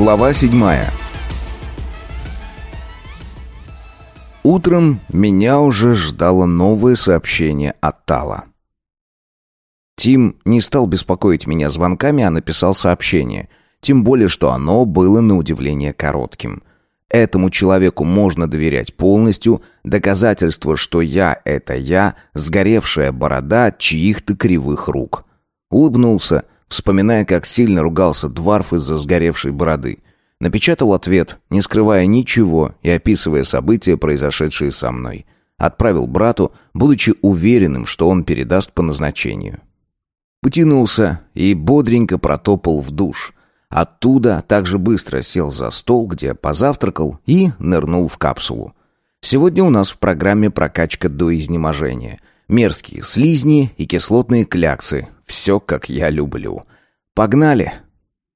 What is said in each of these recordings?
Глава седьмая. Утром меня уже ждало новое сообщение от Тала. Тим не стал беспокоить меня звонками, а написал сообщение. Тем более, что оно было на удивление коротким. Этому человеку можно доверять полностью. Доказательство, что я — это я, сгоревшая борода чьих-то кривых рук. Улыбнулся, вспоминая, как сильно ругался Дварф из-за сгоревшей бороды. Напечатал ответ, не скрывая ничего и описывая события, произошедшие со мной. Отправил брату, будучи уверенным, что он передаст по назначению. Потянулся и бодренько протопал в душ. Оттуда также быстро сел за стол, где позавтракал и нырнул в капсулу. Сегодня у нас в программе прокачка до изнеможения. Мерзкие слизни и кислотные кляксы. Все, как я люблю. Погнали!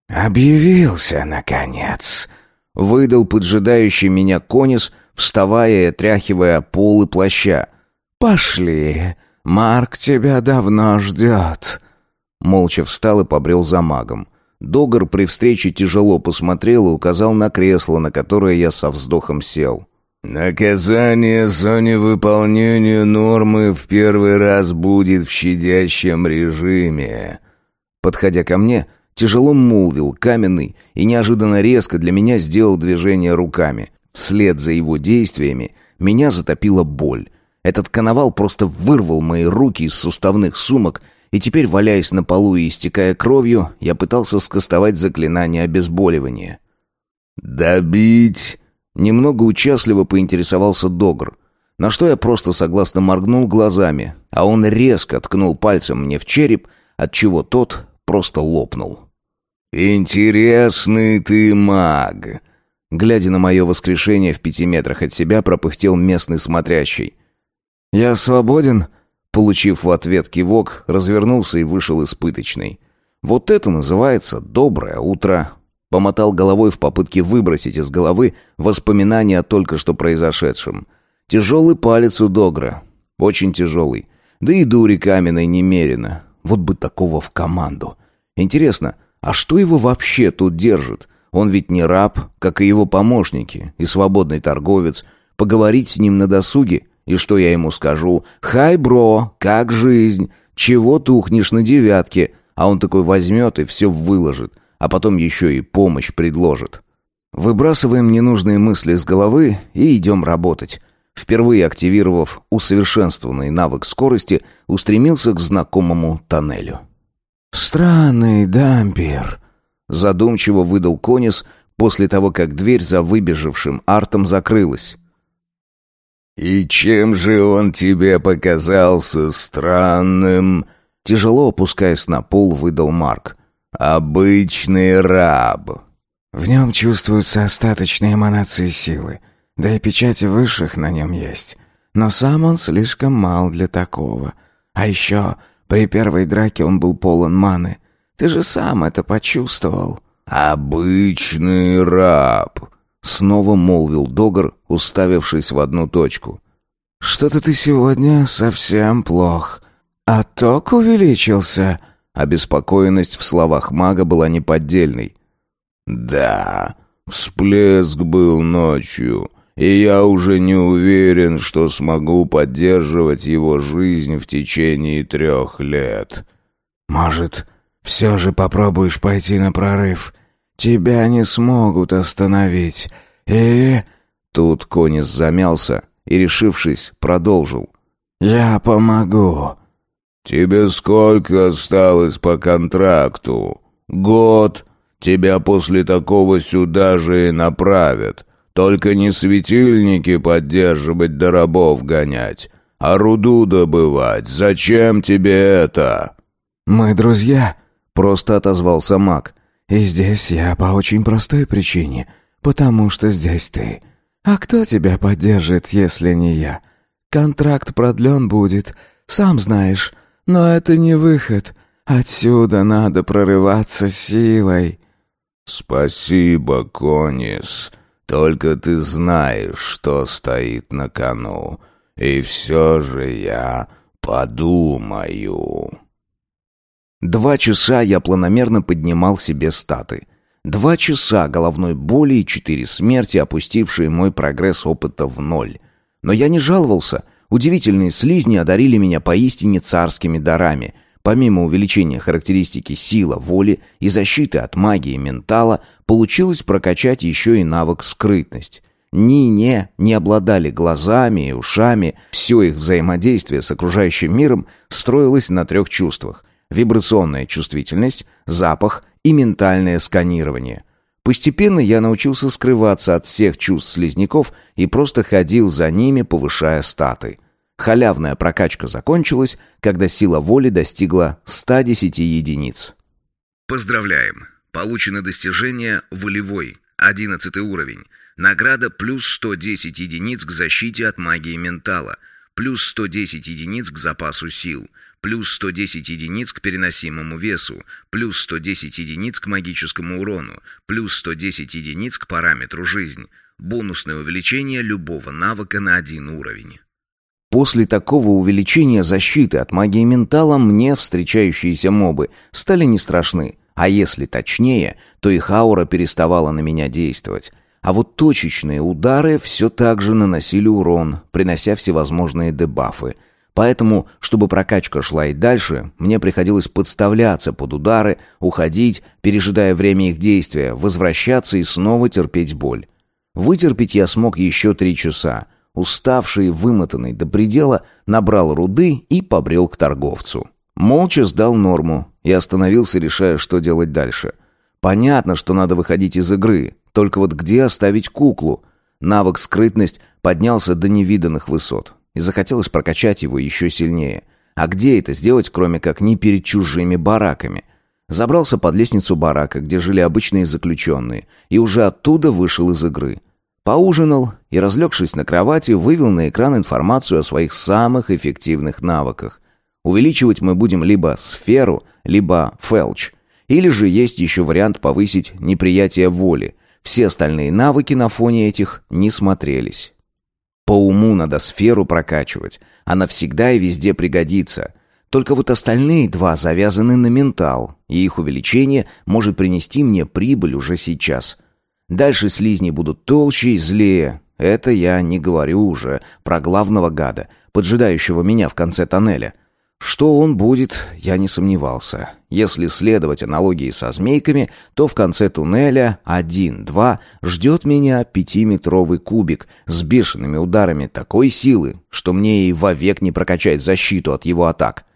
«Объявился, наконец!» — выдал поджидающий меня конис, вставая и отряхивая полы плаща. «Пошли! Марк тебя давно ждет!» Молча встал и побрел за магом. Догор при встрече тяжело посмотрел и указал на кресло, на которое я со вздохом сел. «Наказание за невыполнение нормы в первый раз будет в щадящем режиме». Подходя ко мне, тяжело молвил каменный и неожиданно резко для меня сделал движение руками. Вслед за его действиями меня затопила боль. Этот коновал просто вырвал мои руки из суставных сумок и теперь, валяясь на полу и истекая кровью, я пытался скостовать заклинание обезболивания. «Добить!» Немного участливо поинтересовался Догр, на что я просто согласно моргнул глазами, а он резко ткнул пальцем мне в череп, отчего тот просто лопнул. «Интересный ты маг!» Глядя на мое воскрешение в пяти метрах от себя, пропыхтел местный смотрящий. «Я свободен?» Получив в ответ кивок, развернулся и вышел из пыточной. Вот это называется «доброе утро». Помотал головой в попытке выбросить из головы воспоминания о только что произошедшем. Тяжелый палец у Догра. Очень тяжелый. Да и дури каменной немерено. Вот бы такого в команду. Интересно, а что его вообще тут держит? Он ведь не раб, как и его помощники, и свободный торговец. Поговорить с ним на досуге — и что я ему скажу? «Хай, бро, как жизнь? Чего тухнешь на девятке?» А он такой возьмет и все выложит, а потом еще и помощь предложит. Выбрасываем ненужные мысли с головы и идем работать. Впервые активировав усовершенствованный навык скорости, устремился к знакомому тоннелю. «Странный дампер», — задумчиво выдал Конис после того, как дверь за выбежавшим артом закрылась. «И чем же он тебе показался странным?» Тяжело опускаясь на пол, выдал Марк. «Обычный раб». «В нем чувствуются остаточные эманации силы, да и печати высших на нем есть. Но сам он слишком мал для такого. А еще при первой драке он был полон маны. Ты же сам это почувствовал». «Обычный раб», Снова молвил Догар, уставившись в одну точку. «Что-то ты сегодня совсем плох. А ток увеличился». Обеспокоенность в словах мага была неподдельной. «Да, всплеск был ночью, и я уже не уверен, что смогу поддерживать его жизнь в течение трех лет». «Может, все же попробуешь пойти на прорыв?» Тебя не смогут остановить. И...» Тут Конис замялся и, решившись, продолжил. «Я помогу». «Тебе сколько осталось по контракту? Год? Тебя после такого сюда же и направят. Только не светильники поддерживать да рабов гонять, а руду добывать. Зачем тебе это?» «Мы друзья», — просто отозвался маг. И здесь я по очень простой причине, потому что здесь ты. А кто тебя поддержит, если не я? Контракт продлен будет, сам знаешь, но это не выход. Отсюда надо прорываться силой». «Спасибо, Конис. Только ты знаешь, что стоит на кону. И все же я подумаю». Два часа я планомерно поднимал себе статы. Два часа головной боли и четыре смерти, опустившие мой прогресс опыта в ноль. Но я не жаловался. Удивительные слизни одарили меня поистине царскими дарами. Помимо увеличения характеристики сила, воли и защиты от магии ментала, получилось прокачать еще и навык скрытность. Ни-не не обладали глазами и ушами, все их взаимодействие с окружающим миром строилось на трех чувствах. Вибрационная чувствительность, запах и ментальное сканирование. Постепенно я научился скрываться от всех чувств слизняков и просто ходил за ними, повышая статы. Халявная прокачка закончилась, когда сила воли достигла 110 единиц. Поздравляем! Получено достижение «Волевой», 11 уровень. Награда плюс 110 единиц к защите от магии ментала, плюс 110 единиц к запасу сил, плюс 110 единиц к переносимому весу, плюс 110 единиц к магическому урону, плюс 110 единиц к параметру жизнь. Бонусное увеличение любого навыка на один уровень. После такого увеличения защиты от магии ментала мне встречающиеся мобы стали не страшны, а если точнее, то их аура переставала на меня действовать. А вот точечные удары все так же наносили урон, принося всевозможные дебафы. Поэтому, чтобы прокачка шла и дальше, мне приходилось подставляться под удары, уходить, пережидая время их действия, возвращаться и снова терпеть боль. Вытерпеть я смог еще три часа. Уставший и вымотанный до предела, набрал руды и побрел к торговцу. Молча сдал норму и остановился, решая, что делать дальше. Понятно, что надо выходить из игры, только вот где оставить куклу? Навык скрытность поднялся до невиданных высот. И захотелось прокачать его еще сильнее. А где это сделать, кроме как не перед чужими бараками? Забрался под лестницу барака, где жили обычные заключенные, и уже оттуда вышел из игры. Поужинал и, разлегшись на кровати, вывел на экран информацию о своих самых эффективных навыках. Увеличивать мы будем либо сферу, либо фелч. Или же есть еще вариант повысить неприятие воли – все остальные навыки на фоне этих не смотрелись. По уму надо сферу прокачивать. Она всегда и везде пригодится. Только вот остальные два завязаны на ментал, и их увеличение может принести мне прибыль уже сейчас. Дальше слизни будут толще и злее. Это я не говорю уже про главного гада, поджидающего меня в конце тоннеля. Что он будет, я не сомневался. Если следовать аналогии со змейками, то в конце туннеля 1-2 ждет меня пятиметровый кубик с бешеными ударами такой силы, что мне и вовек не прокачать защиту от его атак.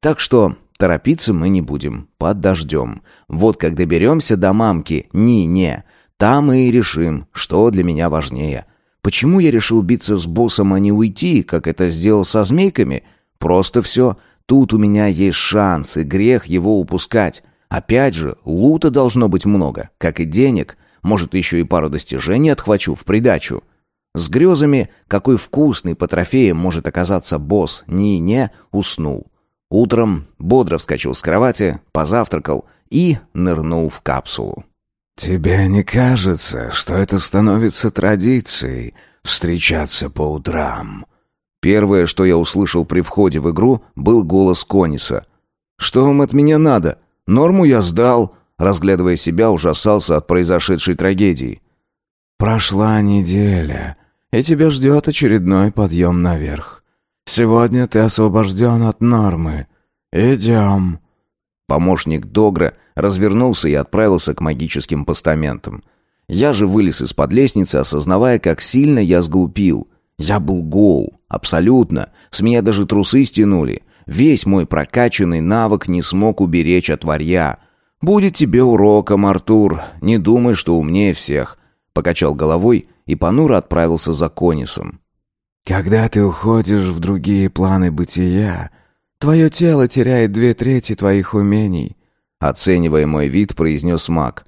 Так что торопиться мы не будем, подождем. Вот как доберемся до мамки, не-не, там и решим, что для меня важнее. Почему я решил биться с боссом, а не уйти, как это сделал со змейками – Просто все. Тут у меня есть шанс, и грех его упускать. Опять же, лута должно быть много, как и денег. Может, еще и пару достижений отхвачу в придачу. С грезами, какой вкусный по трофеям может оказаться босс, не-не, уснул. Утром бодро вскочил с кровати, позавтракал и нырнул в капсулу. «Тебе не кажется, что это становится традицией — встречаться по утрам?» Первое, что я услышал при входе в игру, был голос Кониса. «Что вам от меня надо? Норму я сдал», разглядывая себя, ужасался от произошедшей трагедии. «Прошла неделя, и тебя ждет очередной подъем наверх. Сегодня ты освобожден от нормы. Идем». Помощник Догра развернулся и отправился к магическим постаментам. Я же вылез из-под лестницы, осознавая, как сильно я сглупил. Я был гол, Абсолютно. С меня даже трусы стянули. Весь мой прокачанный навык не смог уберечь от варья. «Будет тебе уроком, Артур. Не думай, что умнее всех». Покачал головой и понуро отправился за Конисом. «Когда ты уходишь в другие планы бытия, твое тело теряет две трети твоих умений», оценивая мой вид, произнес маг.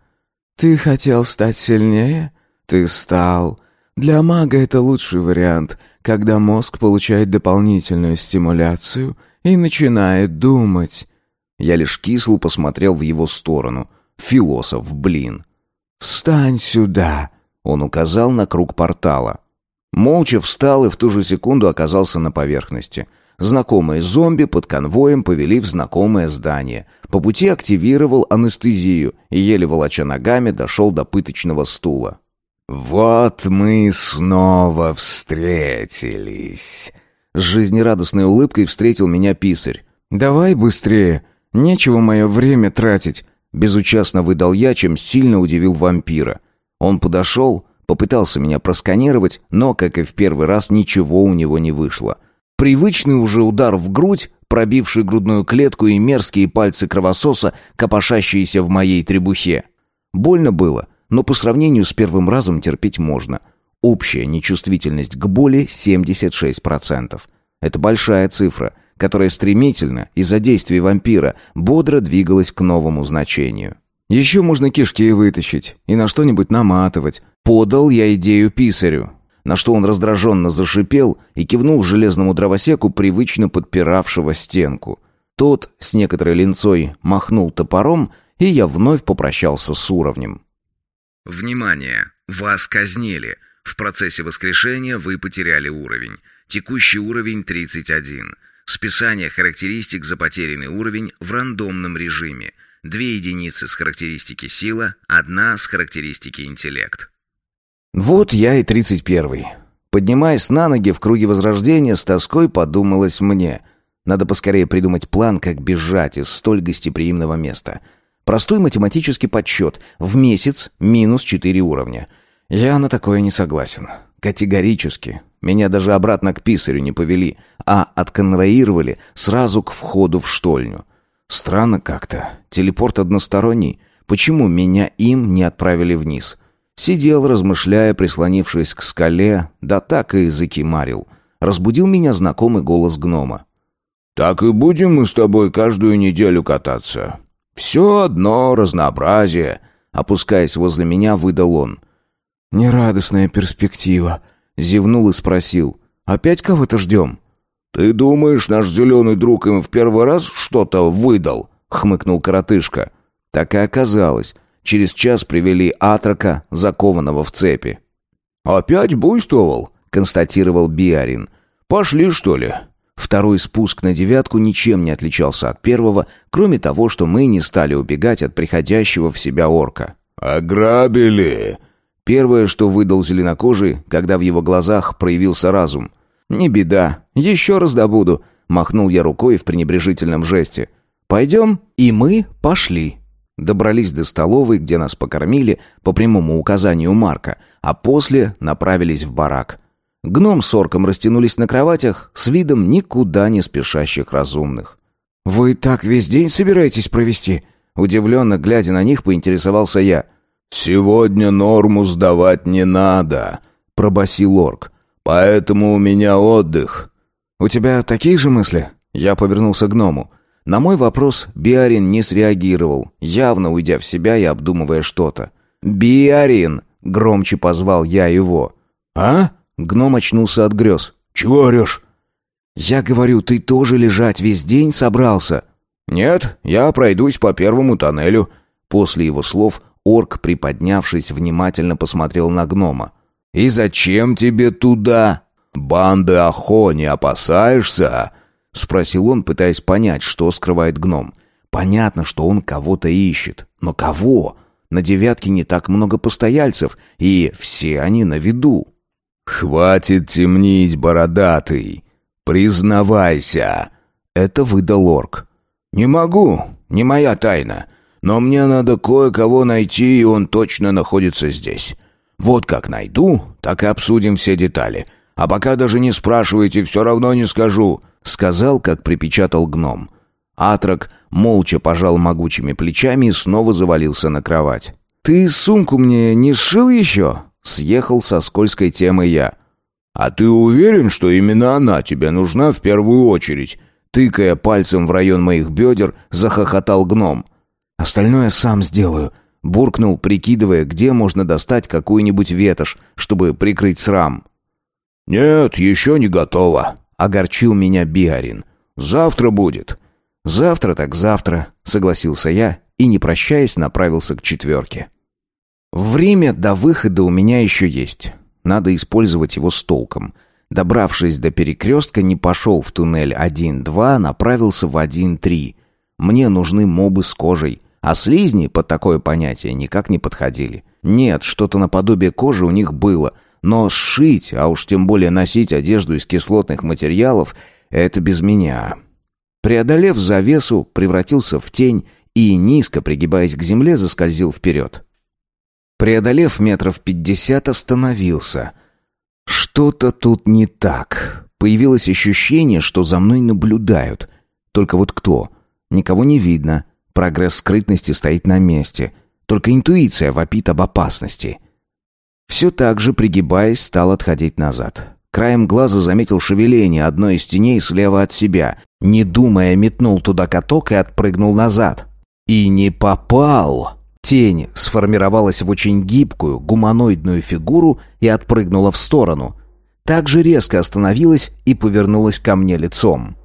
«Ты хотел стать сильнее? Ты стал. Для мага это лучший вариант, когда мозг получает дополнительную стимуляцию и начинает думать. Я лишь кисло посмотрел в его сторону. Философ, блин. «Встань сюда!» Он указал на круг портала. Молча встал и в ту же секунду оказался на поверхности. Знакомые зомби под конвоем повели в знакомое здание. По пути активировал анестезию и, еле волоча ногами, дошел до пыточного стула. «Вот мы снова встретились!» С жизнерадостной улыбкой встретил меня писарь. «Давай быстрее, нечего мое время тратить», — безучастно выдал я, чем сильно удивил вампира. Он подошел, попытался меня просканировать, но, как и в первый раз, ничего у него не вышло. Привычный уже удар в грудь, пробивший грудную клетку и мерзкие пальцы кровососа, копошащиеся в моей требухе. Больно было, но по сравнению с первым разом терпеть можно. Общая нечувствительность к боли 76%. Это большая цифра, которая стремительно, из-за действий вампира, бодро двигалась к новому значению. «Еще можно кишки вытащить и на что-нибудь наматывать», — подал я идею писарю. На что он раздраженно зашипел и кивнул железному дровосеку, привычно подпиравшего стенку. Тот с некоторой линцой махнул топором, и я вновь попрощался с уровнем. «Внимание! Вас казнили!» В процессе воскрешения вы потеряли уровень. Текущий уровень 31. Списание характеристик за потерянный уровень в рандомном режиме. Две единицы с характеристики сила, одна с характеристики интеллект. Вот я и 31-й. Поднимаясь на ноги в круге возрождения, с тоской подумалось мне. Надо поскорее придумать план, как бежать из столь гостеприимного места. Простой математический подсчет. В месяц минус 4 уровня. Я на такое не согласен. Категорически. Меня даже обратно к писарю не повели, а отконвоировали сразу к входу в штольню. Странно как-то. Телепорт односторонний. Почему меня им не отправили вниз? Сидел, размышляя, прислонившись к скале, да так и языки марил. Разбудил меня знакомый голос гнома. «Так и будем мы с тобой каждую неделю кататься. Все одно разнообразие», — опускаясь возле меня, выдал он — «Нерадостная перспектива», — зевнул и спросил. «Опять кого-то ждем?» «Ты думаешь, наш зеленый друг им в первый раз что-то выдал?» — хмыкнул коротышка. Так и оказалось. Через час привели атрака, закованного в цепи. «Опять буйствовал?» — констатировал Биарин. «Пошли, что ли?» Второй спуск на девятку ничем не отличался от первого, кроме того, что мы не стали убегать от приходящего в себя орка. «Ограбили!» Первое, что выдал зеленокожий, когда в его глазах проявился разум. «Не беда, еще раз добуду», — махнул я рукой в пренебрежительном жесте. «Пойдем?» И мы пошли. Добрались до столовой, где нас покормили по прямому указанию Марка, а после направились в барак. Гном с орком растянулись на кроватях с видом никуда не спешащих разумных. «Вы так весь день собираетесь провести?» Удивленно глядя на них, поинтересовался я — «Сегодня норму сдавать не надо», — пробасил орк. «Поэтому у меня отдых». «У тебя такие же мысли?» Я повернулся к гному. На мой вопрос Биарин не среагировал, явно уйдя в себя и обдумывая что-то. «Биарин!» — громче позвал я его. «А?» — гном очнулся от грез. «Чего орешь?» «Я говорю, ты тоже лежать весь день собрался?» «Нет, я пройдусь по первому тоннелю». После его слов Орк, приподнявшись, внимательно посмотрел на гнома. «И зачем тебе туда? Банды Ахо не опасаешься?» Спросил он, пытаясь понять, что скрывает гном. Понятно, что он кого-то ищет. Но кого? На девятке не так много постояльцев, и все они на виду. «Хватит темнить, бородатый! Признавайся!» Это выдал орк. «Не могу, не моя тайна. Но мне надо кое-кого найти, и он точно находится здесь. Вот как найду, так и обсудим все детали. А пока даже не спрашивайте, все равно не скажу», — сказал, как припечатал гном. Атрак молча пожал могучими плечами и снова завалился на кровать. «Ты сумку мне не сшил еще?» — съехал со скользкой темы я. «А ты уверен, что именно она тебе нужна в первую очередь?» Тыкая пальцем в район моих бедер, захохотал гном. Остальное сам сделаю», — буркнул, прикидывая, где можно достать какую-нибудь ветошь, чтобы прикрыть срам. «Нет, еще не готово», — огорчил меня Биарин. «Завтра будет». «Завтра так завтра», — согласился я и, не прощаясь, направился к четверке. Время до выхода у меня еще есть. Надо использовать его с толком. Добравшись до перекрестка, не пошел в туннель 1-2, направился в 1-3. Мне нужны мобы с кожей, а слизни под такое понятие никак не подходили. Нет, что-то наподобие кожи у них было, но сшить, а уж тем более носить одежду из кислотных материалов, это без меня. Преодолев завесу, превратился в тень и, низко пригибаясь к земле, заскользил вперед. Преодолев метров пятьдесят, остановился. Что-то тут не так. Появилось ощущение, что за мной наблюдают. Только вот кто? Никого не видно. Прогресс скрытности стоит на месте. Только интуиция вопит об опасности. Все так же, пригибаясь, стал отходить назад. Краем глаза заметил шевеление одной из теней слева от себя. Не думая, метнул туда каток и отпрыгнул назад. И не попал. Тень сформировалась в очень гибкую, гуманоидную фигуру и отпрыгнула в сторону. Так же резко остановилась и повернулась ко мне лицом.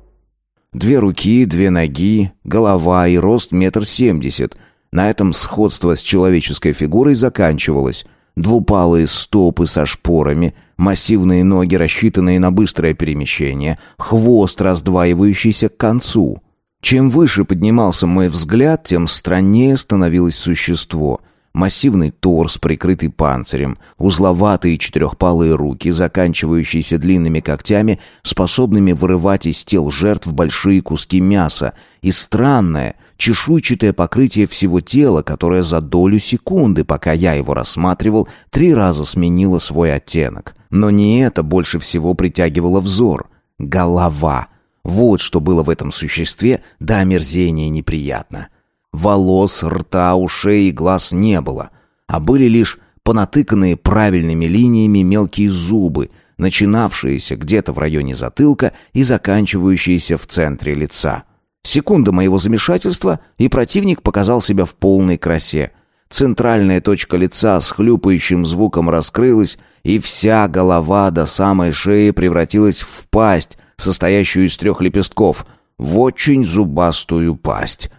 Две руки, две ноги, голова и рост метр семьдесят. На этом сходство с человеческой фигурой заканчивалось. Двупалые стопы со шпорами, массивные ноги, рассчитанные на быстрое перемещение, хвост, раздваивающийся к концу. Чем выше поднимался мой взгляд, тем страннее становилось существо. Массивный торс, прикрытый панцирем, узловатые четырехпалые руки, заканчивающиеся длинными когтями, способными вырывать из тел жертв большие куски мяса, и странное, чешуйчатое покрытие всего тела, которое за долю секунды, пока я его рассматривал, три раза сменило свой оттенок. Но не это больше всего притягивало взор. Голова — вот что было в этом существе до омерзения неприятно. Волос, рта, ушей и глаз не было, а были лишь понатыканные правильными линиями мелкие зубы, начинавшиеся где-то в районе затылка и заканчивающиеся в центре лица. Секунда моего замешательства, и противник показал себя в полной красе. Центральная точка лица с хлюпающим звуком раскрылась, и вся голова до самой шеи превратилась в пасть, состоящую из трех лепестков, в очень зубастую пасть.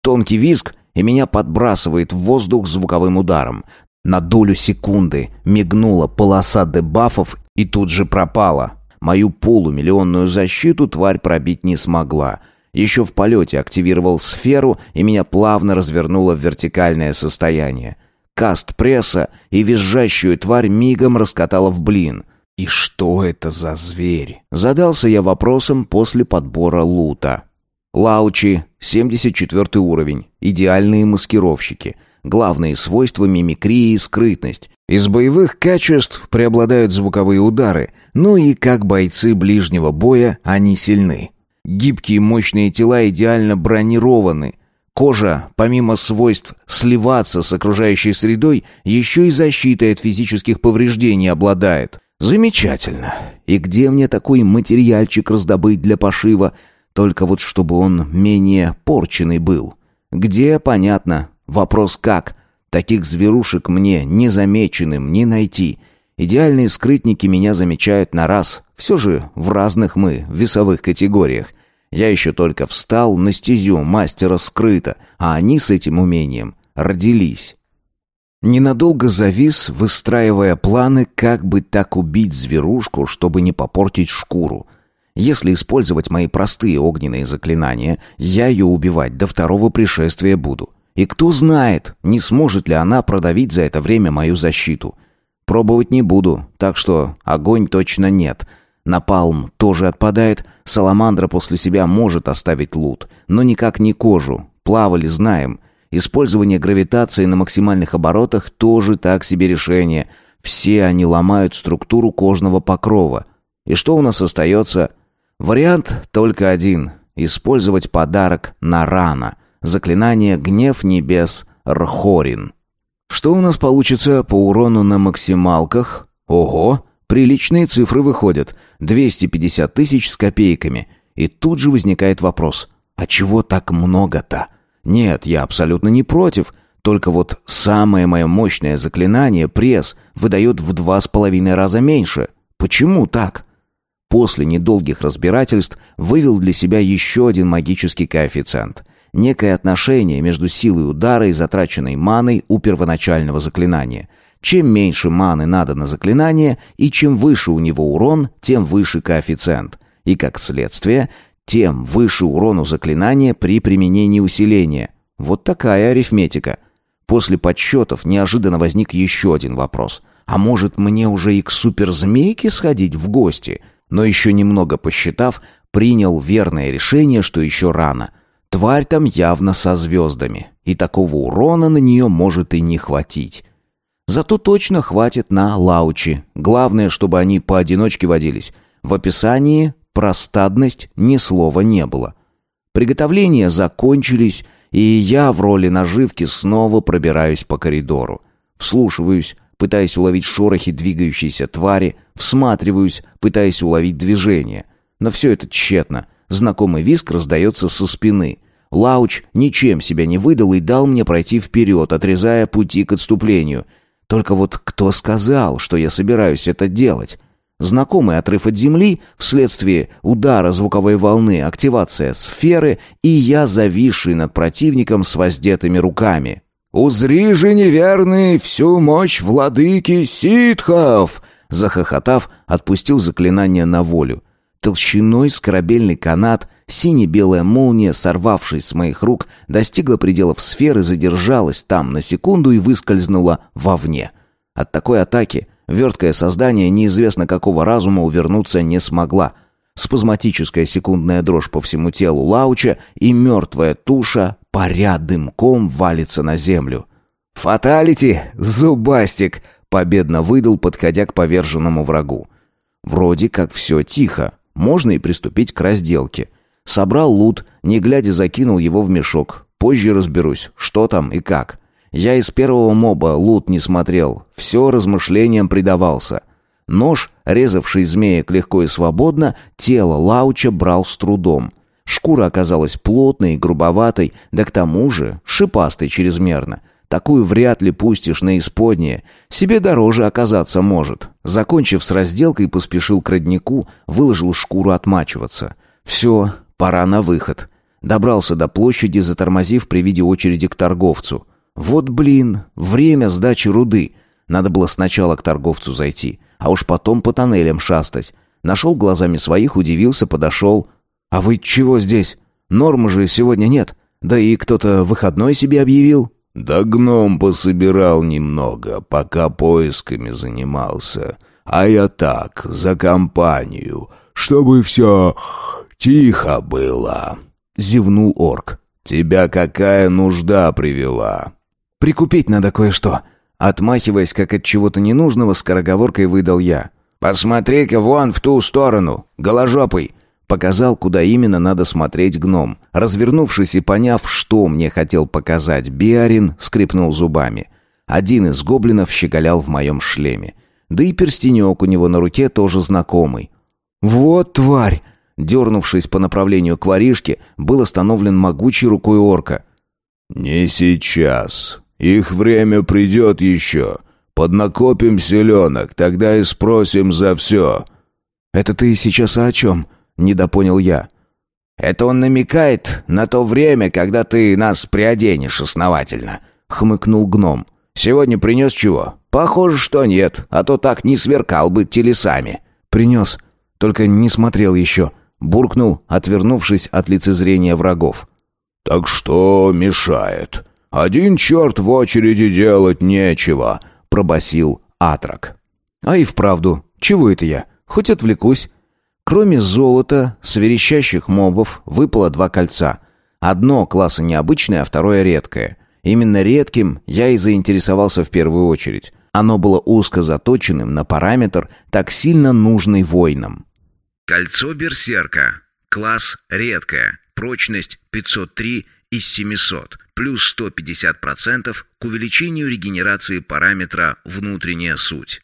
Тонкий визг, и меня подбрасывает в воздух звуковым ударом. На долю секунды мигнула полоса дебафов и тут же пропала. Мою полумиллионную защиту тварь пробить не смогла. Еще в полете активировал сферу, и меня плавно развернуло в вертикальное состояние. Каст пресса и визжащую тварь мигом раскатала в блин — «И что это за зверь?» Задался я вопросом после подбора лута. Лаучи, 74 уровень, идеальные маскировщики. Главные свойства мимикрии и скрытность. Из боевых качеств преобладают звуковые удары, ну и как бойцы ближнего боя они сильны. Гибкие мощные тела идеально бронированы. Кожа, помимо свойств сливаться с окружающей средой, еще и защитой от физических повреждений обладает. Замечательно. И где мне такой материальчик раздобыть для пошива? Только вот чтобы он менее порченный был. Где, понятно. Вопрос как? Таких зверушек мне незамеченным не найти. Идеальные скрытники меня замечают на раз. Все же в разных мы весовых категориях. Я еще только встал на стезю мастера скрыто, а они с этим умением родились. Ненадолго завис, выстраивая планы, как бы так убить зверушку, чтобы не попортить шкуру. Если использовать мои простые огненные заклинания, я ее убивать до второго пришествия буду. И кто знает, не сможет ли она продавить за это время мою защиту. Пробовать не буду, так что огонь точно нет. Напалм тоже отпадает, саламандра после себя может оставить лут, но никак не кожу. Плавали, знаем. Использование гравитации на максимальных оборотах тоже так себе решение. Все они ломают структуру кожного покрова. И что у нас остается? Вариант только один. Использовать подарок на рано. Заклинание «Гнев небес» Рхорин. Что у нас получится по урону на максималках? Ого, приличные цифры выходят. 250 тысяч с копейками. И тут же возникает вопрос. А чего так много-то? Нет, я абсолютно не против. Только вот самое мое мощное заклинание, пресс, выдает в два с половиной раза меньше. Почему так? После недолгих разбирательств вывел для себя еще один магический коэффициент. Некое отношение между силой удара и затраченной маной у первоначального заклинания. Чем меньше маны надо на заклинание, и чем выше у него урон, тем выше коэффициент. И как следствие, тем выше урон у заклинания при применении усиления. Вот такая арифметика. После подсчетов неожиданно возник еще один вопрос. А может мне уже и к суперзмейке сходить в гости? Но еще немного посчитав, принял верное решение, что еще рано. Тварь там явно со звездами, и такого урона на нее может и не хватить. Зато точно хватит на лаучи. Главное, чтобы они поодиночке водились. В описании про стадность ни слова не было. Приготовления закончились, и я в роли наживки снова пробираюсь по коридору. Вслушиваюсь, пытаясь уловить шорохи двигающейся твари, всматриваюсь, пытаясь уловить движение. Но все это тщетно. Знакомый виск раздается со спины. Лауч ничем себя не выдал и дал мне пройти вперед, отрезая пути к отступлению — только вот кто сказал, что я собираюсь это делать? Знакомый отрыв от земли вследствие удара звуковой волны, активация сферы и я зависший над противником с воздетыми руками. «Узри же, неверный, всю мощь владыки ситхов!» Захохотав, отпустил заклинание на волю. Толщиной с корабельный канат Сине-белая молния, сорвавшись с моих рук, достигла пределов сферы, задержалась там на секунду и выскользнула вовне. От такой атаки верткое создание неизвестно какого разума увернуться не смогла. Спазматическая секундная дрожь по всему телу Лауча и мертвая туша паря дымком валится на землю. «Фаталити! Зубастик!» — победно выдал, подходя к поверженному врагу. Вроде как все тихо, можно и приступить к разделке. Собрал лут, не глядя закинул его в мешок. Позже разберусь, что там и как. Я из первого моба лут не смотрел, все размышлениям предавался. Нож, резавший змеек легко и свободно, тело Лауча брал с трудом. Шкура оказалась плотной и грубоватой, да к тому же шипастой чрезмерно. Такую вряд ли пустишь на исподнее. Себе дороже оказаться может. Закончив с разделкой, поспешил к роднику, выложил шкуру отмачиваться. Все, Пора на выход. Добрался до площади, затормозив при виде очереди к торговцу. Вот блин, время сдачи руды. Надо было сначала к торговцу зайти, а уж потом по тоннелям шастать. Нашел глазами своих, удивился, подошел. «А вы чего здесь? Нормы же сегодня нет. Да и кто-то выходной себе объявил». «Да гном пособирал немного, пока поисками занимался. А я так, за компанию, чтобы все «Тихо было», — зевнул орк. «Тебя какая нужда привела?» «Прикупить надо кое-что». Отмахиваясь, как от чего-то ненужного, скороговоркой выдал я. «Посмотри-ка вон в ту сторону, голожопый!» Показал, куда именно надо смотреть гном. Развернувшись и поняв, что мне хотел показать, Биарин скрипнул зубами. Один из гоблинов щеголял в моем шлеме. Да и перстенек у него на руке тоже знакомый. «Вот тварь!» Дернувшись по направлению к воришке, был остановлен могучей рукой орка. «Не сейчас. Их время придет еще. Поднакопим селенок, тогда и спросим за все». «Это ты сейчас о чем?» — недопонял я. «Это он намекает на то время, когда ты нас приоденешь основательно», — хмыкнул гном. «Сегодня принес чего? Похоже, что нет, а то так не сверкал бы телесами». «Принес, только не смотрел еще», буркнул, отвернувшись от лицезрения врагов. «Так что мешает? Один черт в очереди делать нечего», — пробасил Атрак. «А и вправду, чего это я? Хоть отвлекусь». Кроме золота, с верещащих мобов выпало два кольца. Одно класса необычное, а второе редкое. Именно редким я и заинтересовался в первую очередь. Оно было узко заточенным на параметр, так сильно нужный воинам. Кольцо Берсерка. Класс редкое. Прочность 503 из 700. Плюс 150% к увеличению регенерации параметра «внутренняя суть».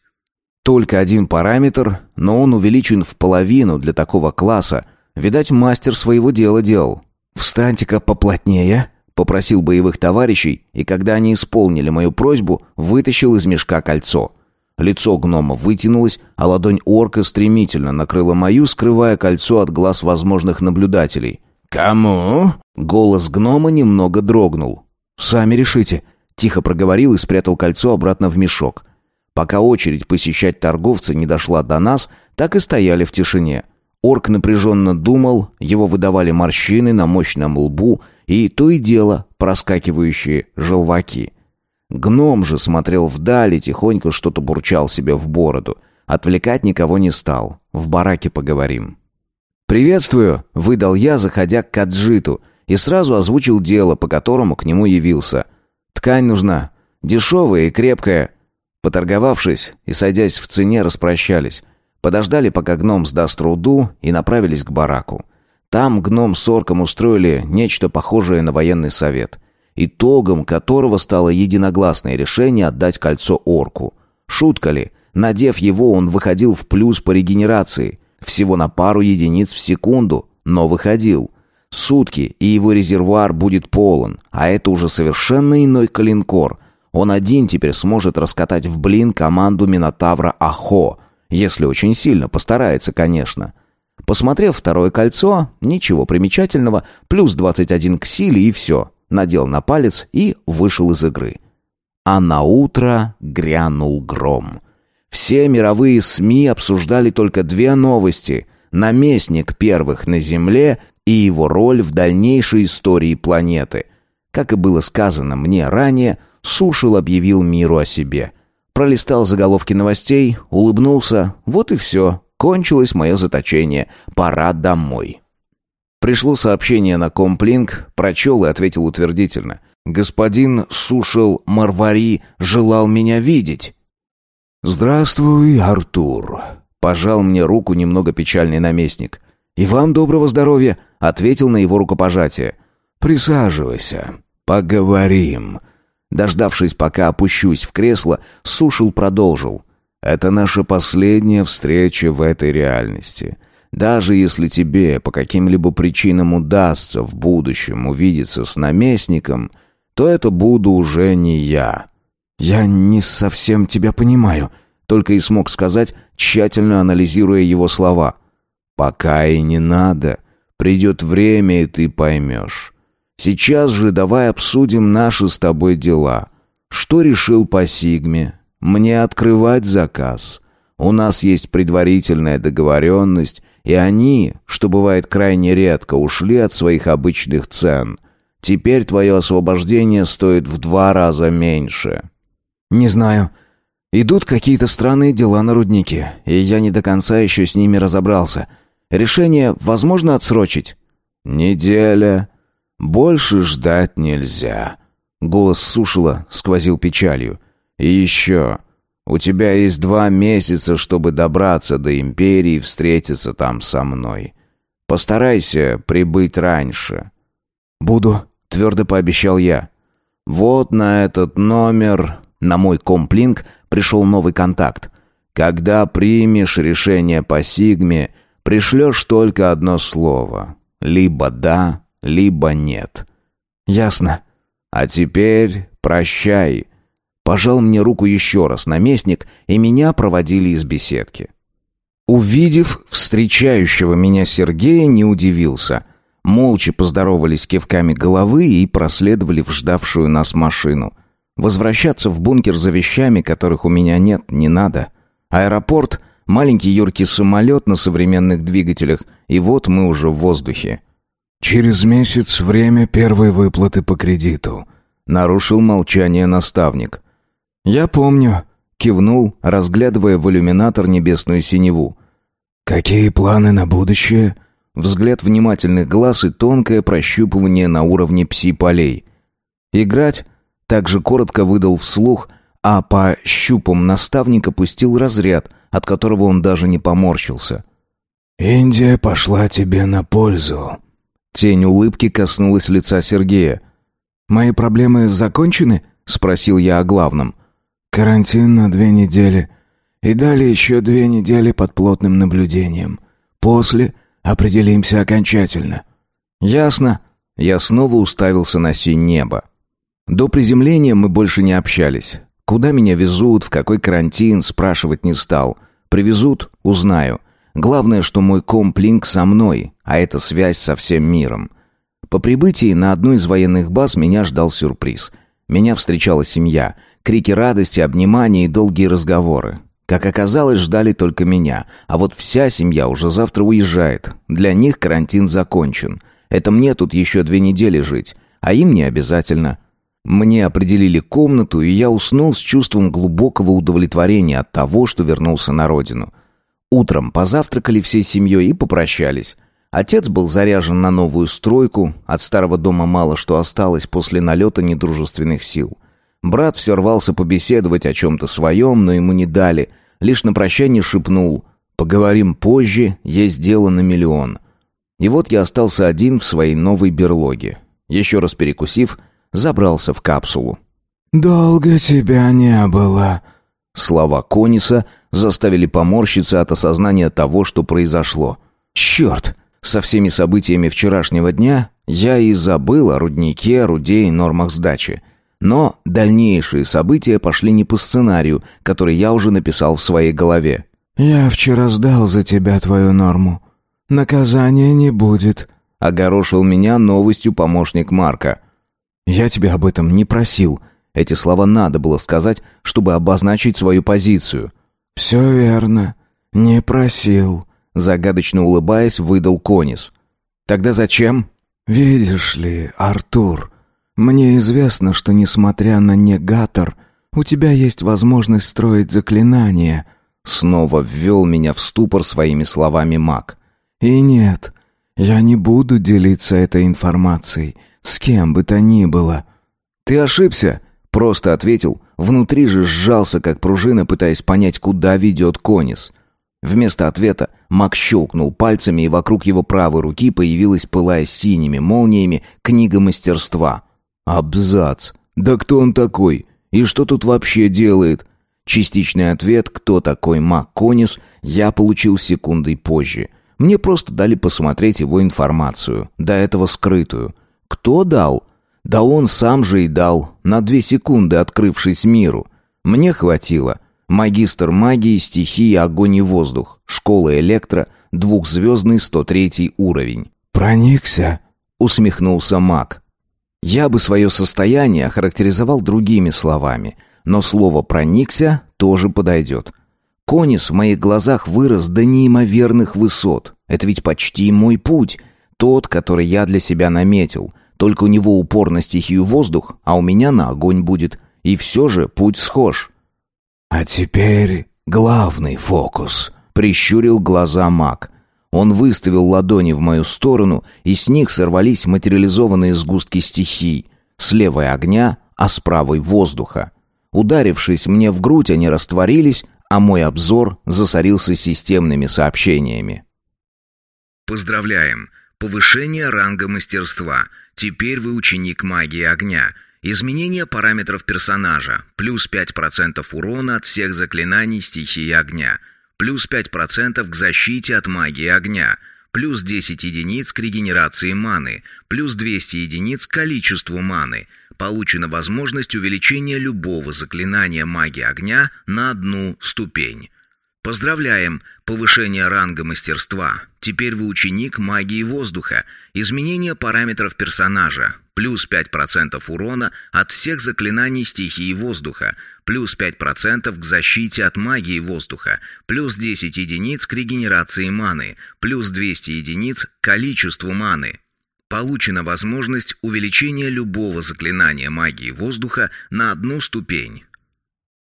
Только один параметр, но он увеличен в половину для такого класса. Видать, мастер своего дела делал. «Встаньте-ка поплотнее», — попросил боевых товарищей, и когда они исполнили мою просьбу, вытащил из мешка кольцо — Лицо гнома вытянулось, а ладонь орка стремительно накрыла мою, скрывая кольцо от глаз возможных наблюдателей. «Кому?» Голос гнома немного дрогнул. «Сами решите», — тихо проговорил и спрятал кольцо обратно в мешок. Пока очередь посещать торговца не дошла до нас, так и стояли в тишине. Орк напряженно думал, его выдавали морщины на мощном лбу и то и дело проскакивающие желваки. Гном же смотрел вдали, тихонько что-то бурчал себе в бороду. Отвлекать никого не стал. В бараке поговорим. «Приветствую!» — выдал я, заходя к Каджиту, и сразу озвучил дело, по которому к нему явился. «Ткань нужна. Дешевая и крепкая». Поторговавшись и садясь в цене, распрощались. Подождали, пока гном сдаст руду, и направились к бараку. Там гном с орком устроили нечто похожее на военный совет, итогом которого стало единогласное решение отдать кольцо орку. Шутка ли? Надев его, он выходил в плюс по регенерации. Всего на пару единиц в секунду, но выходил. Сутки, и его резервуар будет полон, а это уже совершенно иной калинкор. Он один теперь сможет раскатать в блин команду Минотавра Ахо, если очень сильно постарается, конечно. Посмотрев второе кольцо, ничего примечательного, плюс 21 к силе и все. Надел на палец и вышел из игры. А на утро грянул гром. Все мировые СМИ обсуждали только две новости. Наместник первых на Земле и его роль в дальнейшей истории планеты. Как и было сказано мне ранее, Сушил объявил миру о себе. Пролистал заголовки новостей, улыбнулся. Вот и все. Кончилось мое заточение. Пора домой. Пришло сообщение на комплинг, прочел и ответил утвердительно. «Господин Сушил Марвари желал меня видеть». «Здравствуй, Артур», — пожал мне руку немного печальный наместник. «И вам доброго здоровья», — ответил на его рукопожатие. «Присаживайся, поговорим». Дождавшись, пока опущусь в кресло, Сушил продолжил. «Это наша последняя встреча в этой реальности. Даже если тебе по каким-либо причинам удастся в будущем увидеться с наместником, то это буду уже не я». «Я не совсем тебя понимаю», — только и смог сказать, тщательно анализируя его слова. «Пока и не надо. Придет время, и ты поймешь. Сейчас же давай обсудим наши с тобой дела. Что решил по Сигме? Мне открывать заказ. У нас есть предварительная договоренность, и они, что бывает крайне редко, ушли от своих обычных цен. Теперь твое освобождение стоит в два раза меньше». «Не знаю. Идут какие-то странные дела на руднике, и я не до конца еще с ними разобрался. Решение возможно отсрочить?» «Неделя. Больше ждать нельзя». Голос Сушила сквозил печалью. «И еще. У тебя есть два месяца, чтобы добраться до Империи и встретиться там со мной. Постарайся прибыть раньше». «Буду», — твердо пообещал я. «Вот на этот номер на мой комплинг пришел новый контакт. Когда примешь решение по Сигме, пришлешь только одно слово. Либо да, либо нет. Ясно. А теперь прощай. Пожал мне руку еще раз наместник, и меня проводили из беседки. Увидев встречающего меня Сергея, не удивился. Молча поздоровались кивками головы и проследовали в ждавшую нас машину. Возвращаться в бункер за вещами, которых у меня нет, не надо. Аэропорт, маленький юркий самолет на современных двигателях, и вот мы уже в воздухе. «Через месяц время первой выплаты по кредиту», — нарушил молчание наставник. «Я помню», — кивнул, разглядывая в иллюминатор небесную синеву. «Какие планы на будущее?» Взгляд внимательных глаз и тонкое прощупывание на уровне пси-полей. «Играть?» Также коротко выдал вслух, а по щупам наставника пустил разряд, от которого он даже не поморщился. «Индия пошла тебе на пользу». Тень улыбки коснулась лица Сергея. «Мои проблемы закончены?» — спросил я о главном. «Карантин на две недели. И далее еще две недели под плотным наблюдением. После определимся окончательно». «Ясно». Я снова уставился на синь небо. До приземления мы больше не общались. Куда меня везут, в какой карантин, спрашивать не стал. Привезут — узнаю. Главное, что мой комплинг со мной, а это связь со всем миром. По прибытии на одну из военных баз меня ждал сюрприз. Меня встречала семья. Крики радости, обнимания и долгие разговоры. Как оказалось, ждали только меня. А вот вся семья уже завтра уезжает. Для них карантин закончен. Это мне тут еще две недели жить. А им не обязательно. Мне определили комнату, и я уснул с чувством глубокого удовлетворения от того, что вернулся на родину. Утром позавтракали всей семьей и попрощались. Отец был заряжен на новую стройку, от старого дома мало что осталось после налета недружественных сил. Брат все рвался побеседовать о чем-то своем, но ему не дали, лишь на прощание шепнул «Поговорим позже, есть дело на миллион». И вот я остался один в своей новой берлоге. Еще раз перекусив, забрался в капсулу. «Долго тебя не было», Слова Кониса заставили поморщиться от осознания того, что произошло. Черт! Со всеми событиями вчерашнего дня я и забыл о руднике, руде и нормах сдачи. Но дальнейшие события пошли не по сценарию, который я уже написал в своей голове. «Я вчера сдал за тебя твою норму. Наказания не будет», — огорошил меня новостью помощник Марка. «Я тебя об этом не просил», эти слова надо было сказать, чтобы обозначить свою позицию. «Все верно. Не просил», — загадочно улыбаясь, выдал Конис. «Тогда зачем?» «Видишь ли, Артур, мне известно, что, несмотря на негатор, у тебя есть возможность строить заклинания». Снова ввел меня в ступор своими словами маг. «И нет, я не буду делиться этой информацией с кем бы то ни было». «Ты ошибся», Просто ответил, внутри же сжался, как пружина, пытаясь понять, куда ведет конис. Вместо ответа Мак щелкнул пальцами, и вокруг его правой руки появилась, пылая синими молниями, книга мастерства. «Абзац! Да кто он такой? И что тут вообще делает?» Частичный ответ, кто такой Мак Конис, я получил секундой позже. Мне просто дали посмотреть его информацию, до этого скрытую. Кто дал? Да он сам же и дал, на две секунды открывшись миру. Мне хватило. Магистр магии, стихии, огонь и воздух. Школа электро, двухзвездный 103 уровень. «Проникся?» — усмехнулся маг. Я бы свое состояние охарактеризовал другими словами, но слово «проникся» тоже подойдет. Конис в моих глазах вырос до неимоверных высот. Это ведь почти мой путь, тот, который я для себя наметил — только у него упор на стихию воздух, а у меня на огонь будет. И все же путь схож. «А теперь главный фокус», — прищурил глаза маг. Он выставил ладони в мою сторону, и с них сорвались материализованные сгустки стихий. С левой огня, а с правой воздуха. Ударившись мне в грудь, они растворились, а мой обзор засорился системными сообщениями. «Поздравляем! Повышение ранга мастерства. Теперь вы ученик магии огня. Изменение параметров персонажа. Плюс 5% урона от всех заклинаний стихии огня. Плюс 5% к защите от магии огня. Плюс 10 единиц к регенерации маны. Плюс 200 единиц к количеству маны. Получена возможность увеличения любого заклинания магии огня на одну ступень. Поздравляем! Повышение ранга мастерства. Теперь вы ученик магии воздуха. Изменение параметров персонажа. Плюс 5% урона от всех заклинаний стихии воздуха. Плюс 5% к защите от магии воздуха. Плюс 10 единиц к регенерации маны. Плюс 200 единиц к количеству маны. Получена возможность увеличения любого заклинания магии воздуха на одну ступень.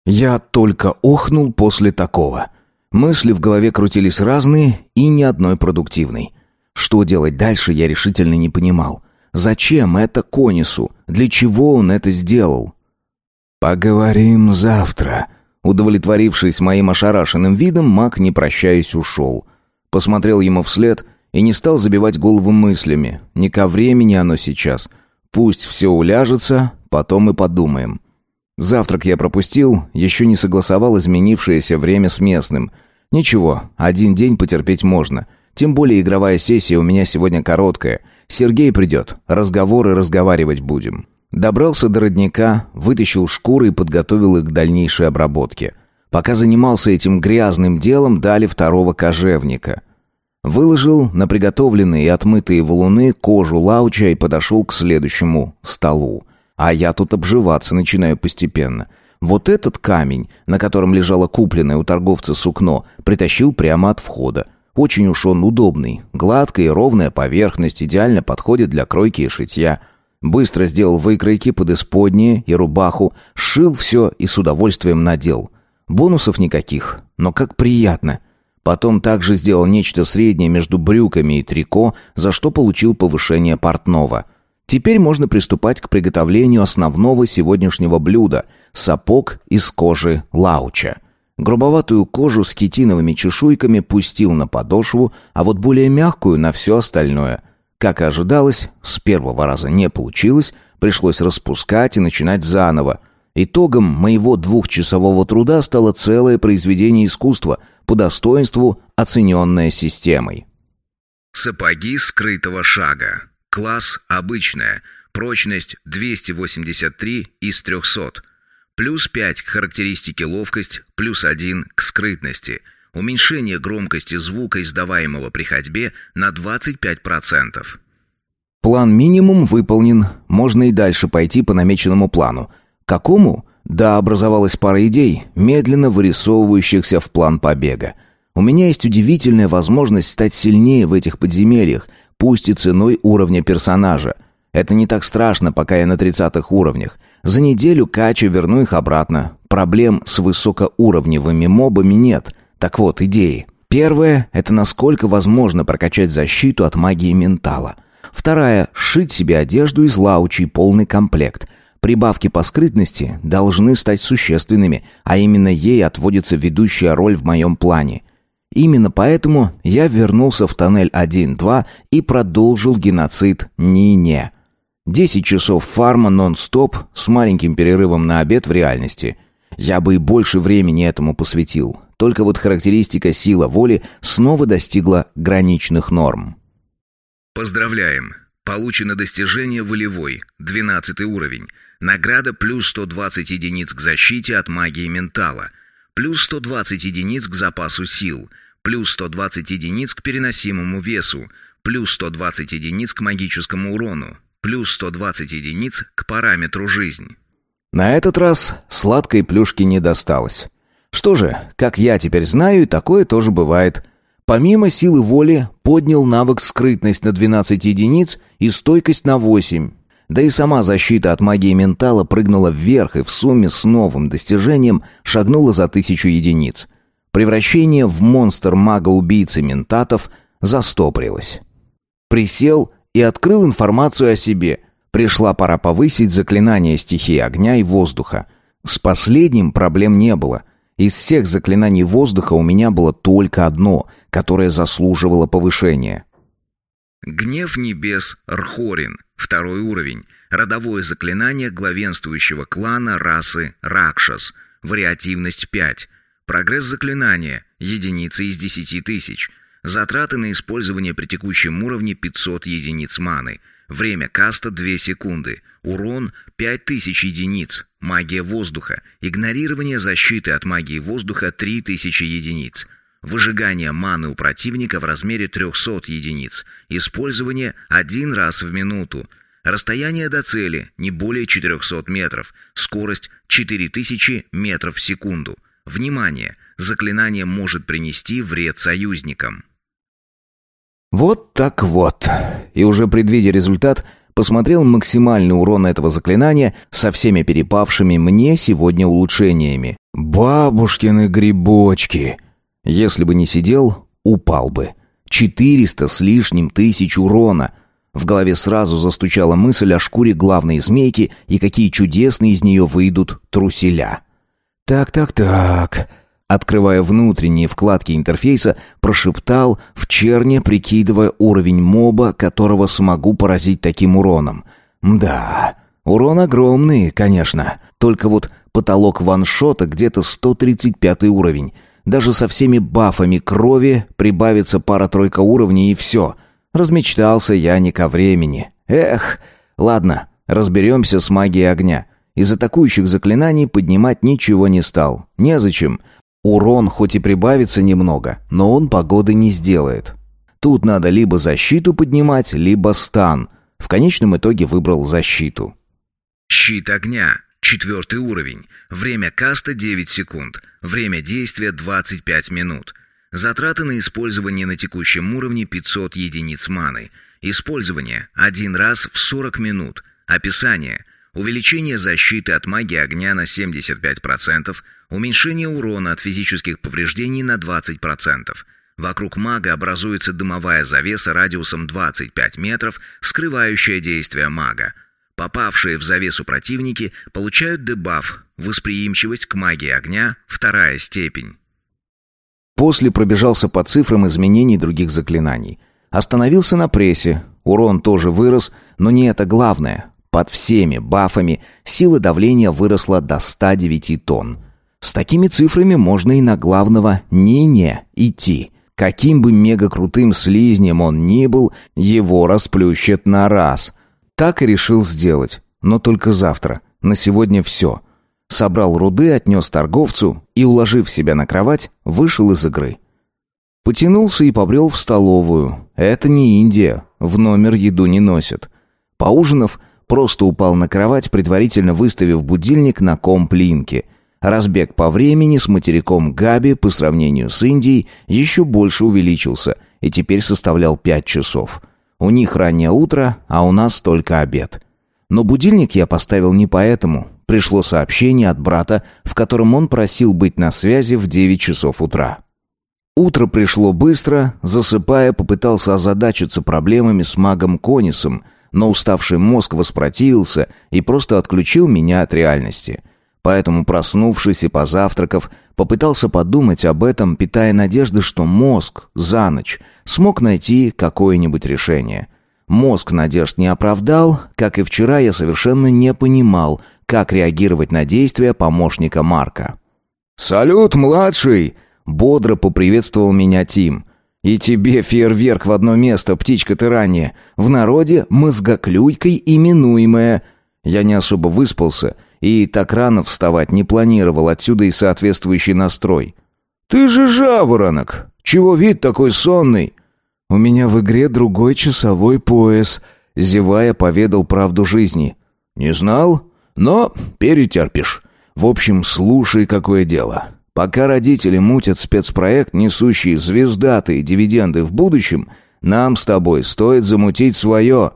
Я только охнул после такого. Мысли в голове крутились разные и ни одной продуктивной. Что делать дальше, я решительно не понимал. Зачем это Конису? Для чего он это сделал? «Поговорим завтра», Удовлетворившись моим ошарашенным видом, маг, не прощаясь, ушел. Посмотрел ему вслед и не стал забивать голову мыслями. Не ко времени оно сейчас. Пусть все уляжется, потом и подумаем. Завтрак я пропустил, еще не согласовал изменившееся время с местным. Ничего, один день потерпеть можно. Тем более игровая сессия у меня сегодня короткая. Сергей придет, разговоры разговаривать будем. Добрался до родника, вытащил шкуры и подготовил их к дальнейшей обработке. Пока занимался этим грязным делом, дали второго кожевника. Выложил на приготовленные и отмытые валуны кожу лауча и подошел к следующему столу. А я тут обживаться начинаю постепенно. Вот этот камень, на котором лежало купленное у торговца сукно, притащил прямо от входа. Очень уж он удобный. Гладкая и ровная поверхность идеально подходит для кройки и шитья. Быстро сделал выкройки под исподние и рубаху, сшил все и с удовольствием надел. Бонусов никаких, но как приятно. Потом также сделал нечто среднее между брюками и трико, за что получил повышение портного. Теперь можно приступать к приготовлению основного сегодняшнего блюда – сапог из кожи лауча. Грубоватую кожу с хитиновыми чешуйками пустил на подошву, а вот более мягкую на все остальное. Как и ожидалось, с первого раза не получилось, пришлось распускать и начинать заново. Итогом моего двухчасового труда стало целое произведение искусства, по достоинству оцененное системой. Сапоги скрытого шага. Класс обычная. Прочность 283 из 300. Плюс 5 к характеристике ловкость, плюс 1 к скрытности. Уменьшение громкости звука, издаваемого при ходьбе, на 25%. План минимум выполнен, можно и дальше пойти по намеченному плану. Какому? Да, образовалась пара идей, медленно вырисовывающихся в план побега. У меня есть удивительная возможность стать сильнее в этих подземельях, пусть и ценой уровня персонажа. Это не так страшно, пока я на тридцатых уровнях. За неделю качу верну их обратно. Проблем с высокоуровневыми мобами нет. Так вот, идеи. Первое – это насколько возможно прокачать защиту от магии ментала. Вторая – сшить себе одежду из лаучей, полный комплект. Прибавки по скрытности должны стать существенными, а именно ей отводится ведущая роль в моем плане. Именно поэтому я вернулся в тоннель 1-2 и продолжил геноцид Нине. Десять часов фарма нон-стоп с маленьким перерывом на обед в реальности. Я бы и больше времени этому посвятил. Только вот характеристика сила воли снова достигла граничных норм. Поздравляем! Получено достижение волевой, 12 уровень. Награда плюс 120 единиц к защите от магии ментала. Плюс 120 единиц к запасу сил. Плюс 120 единиц к переносимому весу. Плюс 120 единиц к магическому урону плюс 120 единиц к параметру «Жизнь». На этот раз сладкой плюшки не досталось. Что же, как я теперь знаю, такое тоже бывает. Помимо силы воли, поднял навык скрытность на 12 единиц и стойкость на 8. Да и сама защита от магии ментала прыгнула вверх и в сумме с новым достижением шагнула за тысячу единиц. Превращение в монстр мага-убийцы ментатов застопорилось. Присел и открыл информацию о себе. Пришла пора повысить заклинание стихии огня и воздуха. С последним проблем не было. Из всех заклинаний воздуха у меня было только одно, которое заслуживало повышения. Гнев небес Рхорин, второй уровень. Родовое заклинание главенствующего клана расы Ракшас. Вариативность 5. Прогресс заклинания. Единица из 10 тысяч. Затраты на использование при текущем уровне 500 единиц маны. Время каста 2 секунды. Урон 5000 единиц. Магия воздуха. Игнорирование защиты от магии воздуха 3000 единиц. Выжигание маны у противника в размере 300 единиц. Использование один раз в минуту. Расстояние до цели не более 400 метров. Скорость 4000 метров в секунду. Внимание! Заклинание может принести вред союзникам. Вот так вот. И уже предвидя результат, посмотрел максимальный урон этого заклинания со всеми перепавшими мне сегодня улучшениями. Бабушкины грибочки. Если бы не сидел, упал бы. Четыреста с лишним тысяч урона. В голове сразу застучала мысль о шкуре главной змейки и какие чудесные из нее выйдут труселя. Так-так-так. Открывая внутренние вкладки интерфейса, прошептал в черне, прикидывая уровень моба, которого смогу поразить таким уроном. Да, урон огромный, конечно. Только вот потолок ваншота где-то 135 уровень. Даже со всеми бафами крови прибавится пара-тройка уровней и все. Размечтался я не ко времени. Эх, ладно, разберемся с магией огня. Из атакующих заклинаний поднимать ничего не стал. Незачем. Урон хоть и прибавится немного, но он погоды не сделает. Тут надо либо защиту поднимать, либо стан. В конечном итоге выбрал защиту. Щит огня. Четвертый уровень. Время каста 9 секунд. Время действия 25 минут. Затраты на использование на текущем уровне 500 единиц маны. Использование один раз в 40 минут. Описание. Увеличение защиты от магии огня на 75%, уменьшение урона от физических повреждений на 20%. Вокруг мага образуется дымовая завеса радиусом 25 метров, скрывающая действие мага. Попавшие в завесу противники получают дебаф «Восприимчивость к магии огня, вторая степень». После пробежался по цифрам изменений других заклинаний. Остановился на прессе. Урон тоже вырос, но не это главное. Под всеми бафами сила давления выросла до 109 тонн. С такими цифрами можно и на главного «не-не» идти. Каким бы мега крутым слизнем он ни был, его расплющат на раз. Так и решил сделать, но только завтра. На сегодня все. Собрал руды, отнес торговцу и, уложив себя на кровать, вышел из игры. Потянулся и побрел в столовую. Это не Индия, в номер еду не носят. Поужинав, просто упал на кровать, предварительно выставив будильник на комплинке. Разбег по времени с материком Габи по сравнению с Индией еще больше увеличился и теперь составлял пять часов. У них раннее утро, а у нас только обед. Но будильник я поставил не поэтому. Пришло сообщение от брата, в котором он просил быть на связи в 9 часов утра. Утро пришло быстро, засыпая, попытался озадачиться проблемами с магом Конисом, но уставший мозг воспротивился и просто отключил меня от реальности. Поэтому, проснувшись и позавтракав, попытался подумать об этом, питая надежды, что мозг за ночь смог найти какое-нибудь решение. Мозг надежд не оправдал, как и вчера я совершенно не понимал, как реагировать на действия помощника Марка. «Салют, младший!» — бодро поприветствовал меня Тим. «И тебе фейерверк в одно место, птичка ты ранее. В народе мозгоклюйкой именуемая». Я не особо выспался и так рано вставать не планировал, отсюда и соответствующий настрой. «Ты же жаворонок! Чего вид такой сонный?» «У меня в игре другой часовой пояс», — зевая поведал правду жизни. «Не знал? Но перетерпишь. В общем, слушай, какое дело. Пока родители мутят спецпроект, несущий звездатые дивиденды в будущем, нам с тобой стоит замутить свое.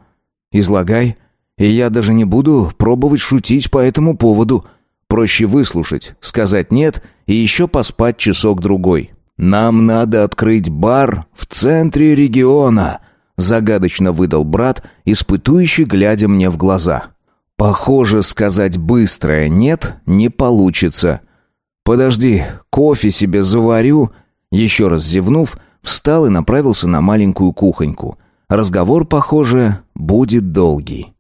Излагай. И я даже не буду пробовать шутить по этому поводу. Проще выслушать, сказать «нет» и еще поспать часок-другой. «Нам надо открыть бар в центре региона», — загадочно выдал брат, испытующий, глядя мне в глаза. «Похоже, сказать быстрое «нет» не получится». «Подожди, кофе себе заварю». Еще раз зевнув, встал и направился на маленькую кухоньку. Разговор, похоже, будет долгий.